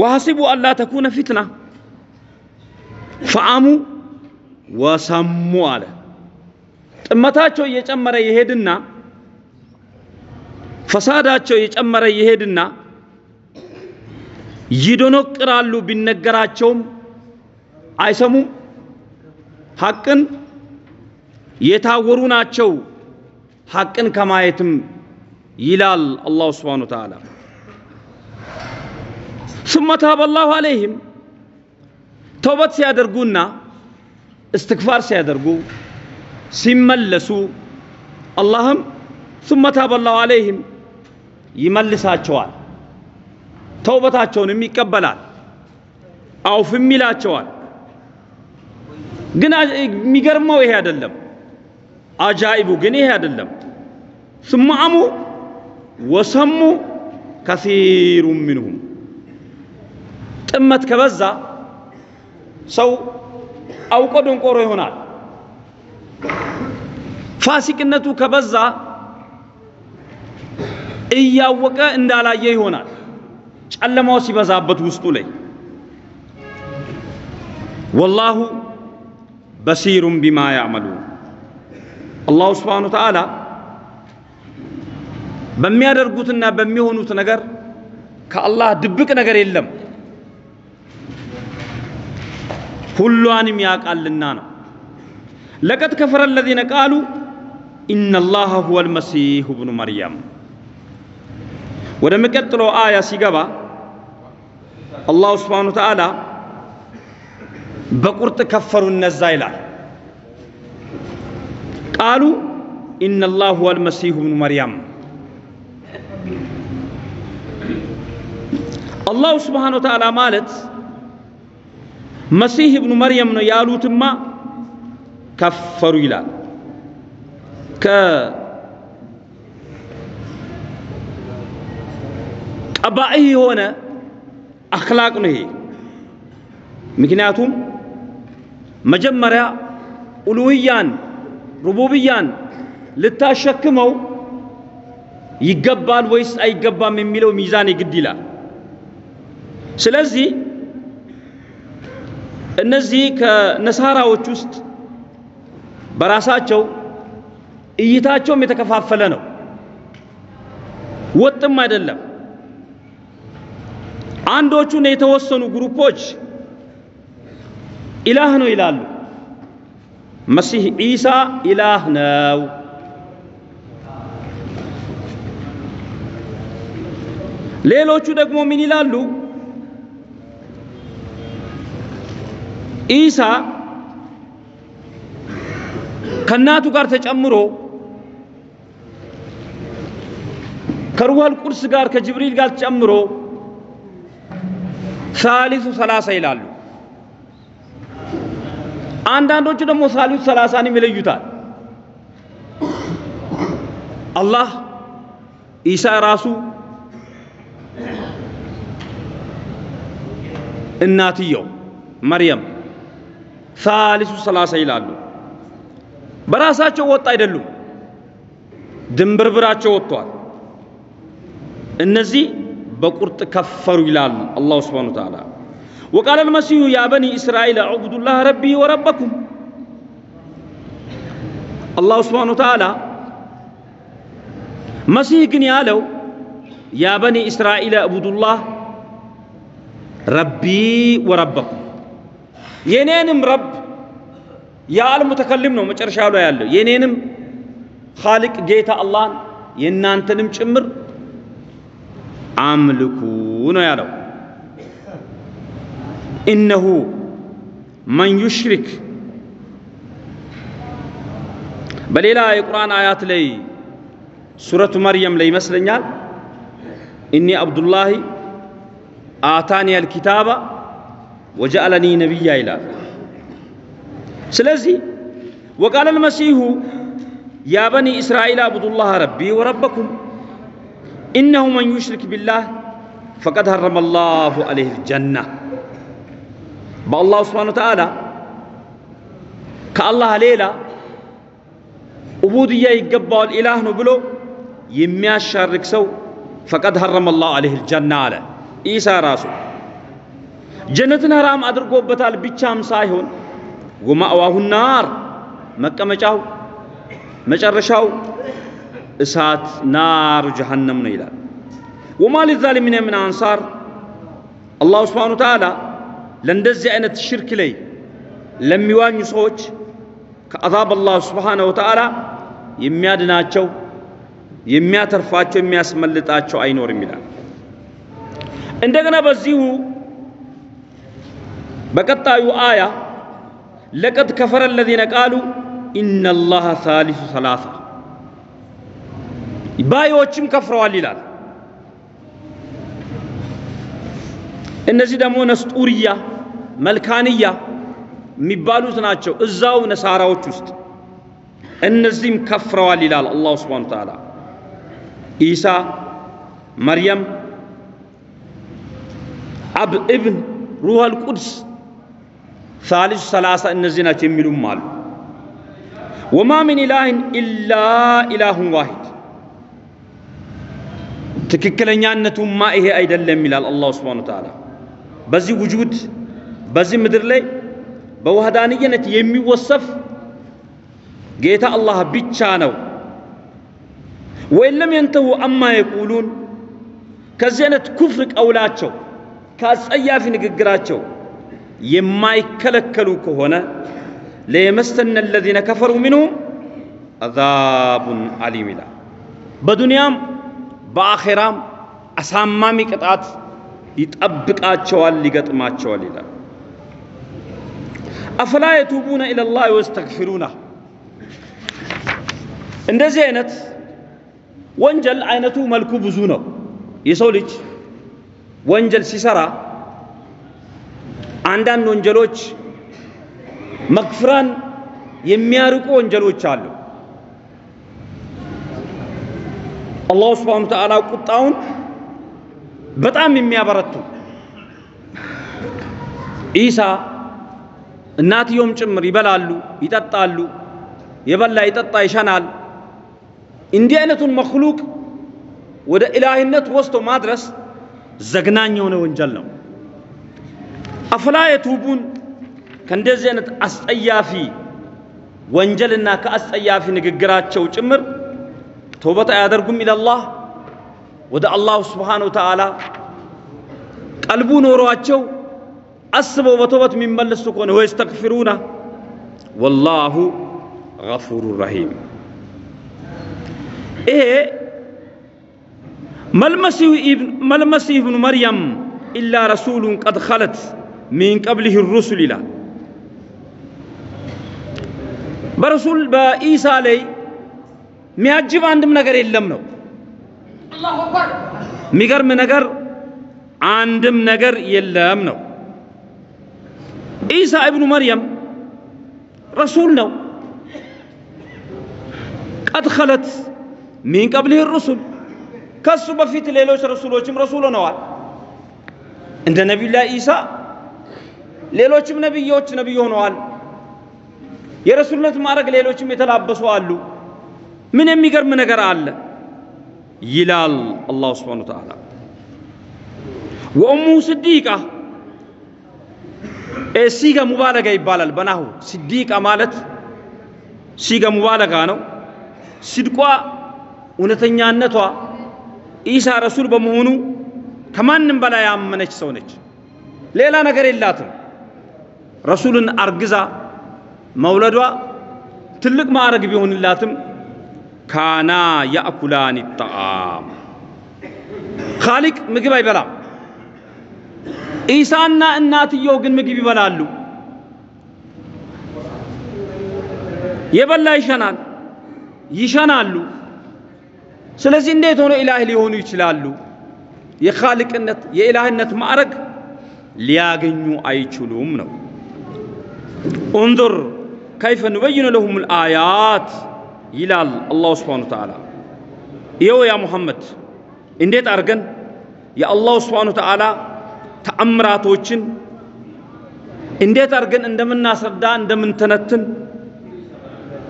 ወሐሲቡ አላ ተኩነ ፊትና ፈአሙ ወሰሙ አለ። ጥመታቸው እየጨመረ ይሄድና ፈሳዳቸው እየጨመረ ይሄድና ይደነቅራሉ። ቢነገራቸውም አይሰሙም። ሐቅን የታወሩ ናቸው። ሐቅን ከማየትም ይላል አላሁ ስብሓነ ወተዓላ። ሱመ ታበ አላሁ አለይህም ተውበት ሲያደርጉና እስትግፋር ሲያደርጉ ሲመለሱ አላህም ሱመ ታበ አላሁ አለይህም ይመልሳቸዋል። ተውበታቸውንም ይቀበላል። አውፍም ይላቸዋል። ግን የሚገርመው ይሄ አይደለም። አጃኢቡ ግን ይሄ አይደለም። አሙ ወሰሙ ከሲሩ ሚንሁም ጥመት ከበዛ ሰው አውቆ ደንቆሮ ይሆናል። ፋሲቅነቱ ከበዛ እያወቀ እንዳላየ ይሆናል። ጨለማው ሲበዛበት ውስጡ ላይ ወላሁ በሲሩን ቢማ ያዕመሉን አላሁ ስብሓነ ወተዓላ በሚያደርጉትና በሚሆኑት ነገር ከአላህ ድብቅ ነገር የለም። ሁሏንም ያውቃልና ነው። ለቀድ ከፈረ አለዚነ ቃሉ ኢነላሃ ሁወል መሲሁ ብኑ መርያም። ወደሚቀጥለው አያ ሲገባ አላሁ ስብሓነ ወተዓላ በቁርጥ ከፈሩ እነዛ ይላል። ቃሉ ኢነላህ ሁወል መሲሁ ብኑ መርያም አላሁ ስብሓነ ወተዓላ ማለት መሲህ እብኑ መርየም ነው ያሉትማ ከፈሩ ይላል። ከቀባኢ የሆነ አኽላቅ ነው ይሄ። ምክንያቱም መጀመሪያ ኡሉህያን ሩቡብያን ልታሸክመው ይገባል ወይስ አይገባም የሚለው ሚዛን የግድ ይላል። ስለዚህ እነዚህ ከነሳራዎች ውስጥ በራሳቸው እይታቸውም የተከፋፈለ ነው፣ ወጥም አይደለም። አንዶቹን የተወሰኑ ግሩፖች ኢላህ ነው ይላሉ። መሲህ ዒሳ ኢላህ ነው። ሌሎቹ ደግሞ ምን ይላሉ? ኢሳ ከእናቱ ጋር ተጨምሮ ከሩሃል ቁድስ ጋር ከጅብሪል ጋር ተጨምሮ ሳሊሱ ሰላሳ ይላሉ። አንዳንዶቹ ደግሞ ሳሊሱ ሰላሳንም ይለዩታል። አላህ ኢሳ ራሱ እናትየው መርየም ሳሊሱ ሰላሳ ይላሉ። በራሳቸው ወጥ አይደሉም፣ ድንብርብራቸው ወጥቷል። እነዚህ በቁርጥ ከፈሩ ይላል አላሁ ስብሓነሁ ወተዓላ። ወቃለ አልመሲሁ ያ በኒ እስራኤል አዕቡዱላህ ረቢ ወረበኩም። አላሁ ስብሓነሁ ወተዓላ መሲህ ግን ያለው ያ በኒ እስራኤል አዕቡዱላህ ረቢ ወረበኩም የኔንም ረብ የአል ሙተከልም ነው መጨረሻ ላይ ያለው የኔንም ኻሊቅ ጌታ አላህን የእናንተንም ጭምር አምልኩ ነው ያለው። ኢነሁ መን ዩሽሪክ በሌላ የቁርአን አያት ላይ ሱረቱ መርየም ላይ ይመስለኛል إني عبد الله آتاني الكتاب وجعلني نبيا ይላል። ስለዚህ وقال المسيح يا بني إسرائيل اعبدوا الله ربي وربكم إنه من يشرك بالله فقد حرم الله عليه الجنة። በ الله سبحانه وتعالى ከአላህ ሌላ ዑቡድያ ይገባዋል ኢላህ ነው ብሎ የሚያሻርክ ሰው ፈቀድ ሐረመ ላሁ ዐለይህ ልጀና አለ ኢሳ ራሱ ጀነትን ሐራም አድርጎበታል ብቻም ሳይሆን ወማእዋሁ ናር መቀመጫው መጨረሻው እሳት ናሩ ጀሃነም ነው ይላል። ወማ ሊዛሊሚነ ምን አንሳር አላሁ ስብሓነ ወተዓላ ለእንደዚህ አይነት ሽርክ ላይ ለሚዋኙ ሰዎች ከአዛብ አላሁ ስብሓነ ወተዓላ የሚያድናቸው የሚያተርፋቸው የሚያስመልጣቸው አይኖርም ይላል። እንደገና በዚሁ በቀጣዩ አያ ለቀድ ከፈረ አለዚነ ቃሉ ኢነላሃ ሳሊሱ ሰላሳ ባዮችም ከፍረዋል ይላል። እነዚህ ደግሞ ነስጡርያ መልካንያ የሚባሉት ናቸው እዛው ነሳራዎች ውስጥ እነዚህም ከፍረዋል ይላል አላሁ ስብሓነ ወተዓላ። ኢሳ፣ መርየም፣ አብ እብን ሩሃል ቁድስ ሳሊሱ ሰላሳ እነዚህ ናቸው የሚሉም አሉ። ወማ ሚን ኢላህን ኢላ ኢላሁን ዋሂድ ትክክለኛነቱማ ይሄ አይደለም ይላል አላሁ ስብሓነ ወተዓላ። በዚህ ውጁድ በዚህ ምድር ላይ በዋህዳንየነት የሚወሰፍ ጌታ አላህ ብቻ ነው። ወይን ለም የንተሁ አማ የቁሉን ከዚህ አይነት ኩፍር ቀውላቸው ከአጸያፊ ንግግራቸው የማይከለከሉ ከሆነ ለየመስተነ አለዚነ ከፈሩ ሚንሁም አዛቡን አሊም ይላል። በዱንያም በአኼራም አሳማሚ ቅጣት ይጠብቃቸዋል፣ ይገጥማቸዋል ይላል። አፈላ የቱቡነ ኢለላህ ወየስተግፊሩና እንደዚህ አይነት ወንጀል አይነቱ መልኩ ብዙ ነው። የሰው ልጅ ወንጀል ሲሰራ አንዳንድ ወንጀሎች መግፍራን የሚያርቁ ወንጀሎች አሉ። አላሁ ስብሓነ ወተዓላ ቁጣውን በጣም የሚያበረቱ ኢሳ እናትዮም ጭምር ይበላሉ፣ ይጠጣሉ። የበላ ይጠጣ ይሸናል። እንዲህ አይነቱን መክሉቅ ወደ ኢላህነት ወስዶ ማድረስ ዘግናኝ የሆነ ወንጀል ነው። አፈላ የቱቡን ከእንደዚህ አይነት አስጸያፊ ወንጀልና ከአስጸያፊ ንግግራቸው ጭምር ተውበት አያደርጉም ኢለላህ ወደ አላሁ ስብሓነ ወተዓላ ቀልቡ ኖሯቸው አስበው በተውበት የሚመለሱ ከሆነ ወየስተግፊሩና ወላሁ ገፉሩ ረሂም። ይሄ መልመሲህ ብኑ መርየም ኢላ ረሱሉን ቀድ ኸለት ሚን ቀብሊህ ሩሱል ይላል። በረሱል በኢሳ ላይ የሚያጅብ አንድም ነገር የለም ነው። የሚገርም ነገር አንድም ነገር የለም ነው። ኢሳ እብኑ መርየም ረሱል ነው። ቀድ ኸለት ሚን ቀብሊህ ሩሱል ከሱ በፊት ሌሎች ረሱሎችም ረሱል ሆነዋል። እንደ ነቢዩላህ ኢሳ ሌሎችም ነቢዮች ነቢይ ሆነዋል። የረሱልነት ማድረግ ሌሎችም የተላበሱ አሉ። ምን የሚገርም ነገር አለ ይላል አላሁ ስብሓነሁ ወተዓላ። ወኡሙ ስዲቃ ሲጋ ሙባለጋ ይባላል በናሁ ስዲቃ ማለት ሲጋ ሙባለጋ ነው። ሲድቋ እውነተኛነቷ ኢሳ ረሱል በመሆኑ ከማንም በላይ ያመነች ሰው ነች። ሌላ ነገር የላትም። ረሱልን አርግዛ መውለዷ ትልቅ ማዕረግ ቢሆንላትም ካና ያእኩላን ጣዓም ኻሊቅ ምግብ አይበላም። ኢሳና እናትየው ግን ምግብ ይበላሉ። የበላ ይሸናል፣ ይሸናሉ። ስለዚህ እንዴት ሆኖ ኢላህ ሊሆኑ ይችላሉ? የኻልቅነት የኢላህነት ማዕረግ ሊያገኙ አይችሉም ነው። እንዙር ከይፈ ኑበይኑ ለሁም ልአያት ይላል አላሁ ስብሓነ ወተዓላ። ይኸው ያ ሙሐመድ እንዴት አድርገን የአላሁ ስብሓነ ወተዓላ ተአምራቶችን እንዴት አድርገን እንደምናስረዳ እንደምንተነትን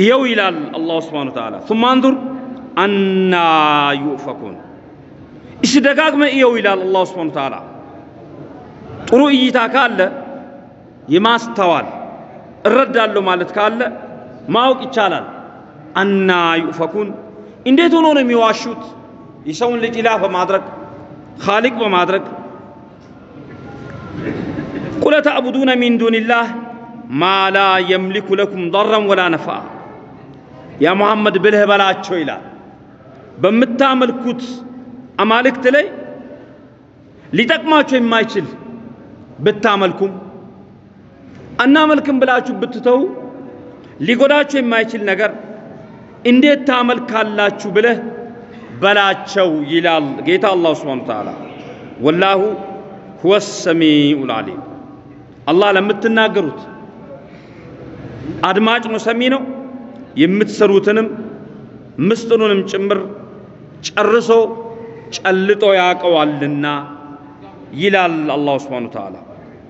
ይኸው ይላል አላሁ ስብሓነ ወተዓላ። ሱመ አንዙር አና ዩእፈኩን እሺ ደጋግመ እየው ይላል አላህ ሱብሓነሁ ወተዓላ። ጥሩ እይታ ካለ የማስተዋል እረዳለሁ ማለት ካለ ማወቅ ይቻላል። አና ዩፈኩን እንዴት ሆኖ ነው የሚዋሹት? የሰውን ልጅ ኢላህ በማድረግ ኻሊቅ በማድረግ ቁለ ተዕቡዱነ ሚን ዱንላህ ማ ላ የምሊኩ ለኩም ደረን ወላ ነፋ ያ ሙሐመድ ብልህ በላቸው ይላል። በምታመልኩት አማልክት ላይ ሊጠቅማቸው የማይችል ብታመልኩም አናመልክም ብላችሁ ብትተው ሊጎዳችሁ የማይችል ነገር እንዴት ታመልካላችሁ ብለህ በላቸው ይላል ጌታ አላህ ሱብሓነሁ ወተዓላ። ወላሁ ሁወ ሰሚዑል ዓሊም። አላህ ለምትናገሩት አድማጭ ነው፣ ሰሚ ነው። የምትሰሩትንም ምስጢሩንም ጭምር ጨርሶ ጨልጦ ያውቀዋልና ይላል አላሁ ሱብሓነሁ ወተዓላ።